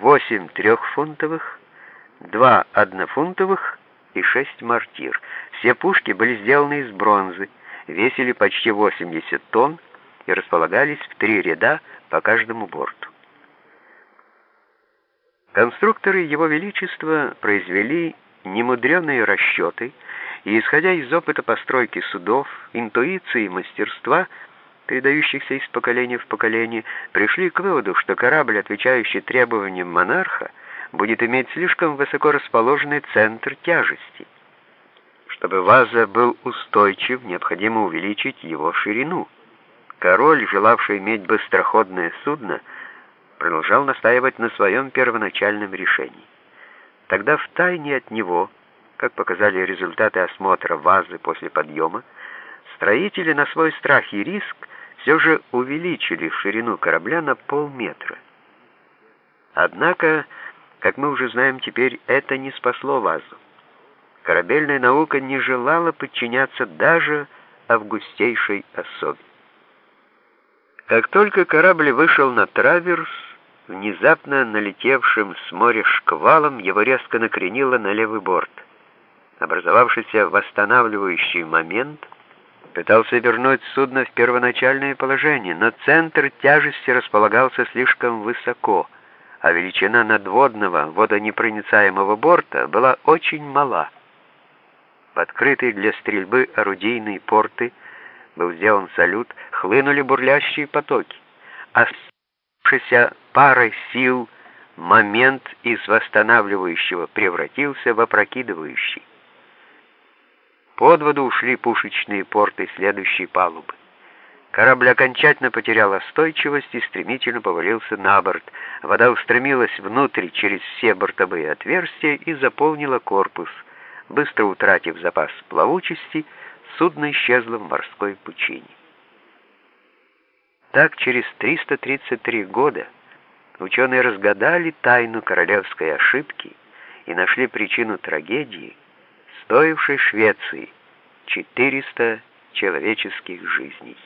8 трехфунтовых, 2 однофунтовых и 6 мортир. Все пушки были сделаны из бронзы, весили почти 80 тонн и располагались в три ряда по каждому борту. Конструкторы Его Величества произвели немудреные расчеты и, исходя из опыта постройки судов, интуиции и мастерства, передающихся из поколения в поколение, пришли к выводу, что корабль, отвечающий требованиям монарха, будет иметь слишком высоко расположенный центр тяжести. Чтобы ваза был устойчив, необходимо увеличить его ширину. Король, желавший иметь быстроходное судно, продолжал настаивать на своем первоначальном решении. Тогда в тайне от него, как показали результаты осмотра вазы после подъема, строители на свой страх и риск все же увеличили ширину корабля на полметра. Однако, как мы уже знаем теперь, это не спасло вазу. Корабельная наука не желала подчиняться даже августейшей особе. Как только корабль вышел на траверс, внезапно налетевшим с моря шквалом его резко накренило на левый борт. Образовавшийся восстанавливающий момент пытался вернуть судно в первоначальное положение, но центр тяжести располагался слишком высоко, а величина надводного водонепроницаемого борта была очень мала. В открытые для стрельбы орудийные порты был сделан салют, хлынули бурлящие потоки. Оставшийся парой сил момент из восстанавливающего превратился в опрокидывающий. Под воду ушли пушечные порты следующей палубы. Корабль окончательно потерял остойчивость и стремительно повалился на борт. Вода устремилась внутрь через все бортовые отверстия и заполнила корпус. Быстро утратив запас плавучести, судно исчезло в морской пучине. Так через 333 года ученые разгадали тайну королевской ошибки и нашли причину трагедии, стоившей Швеции 400 человеческих жизней.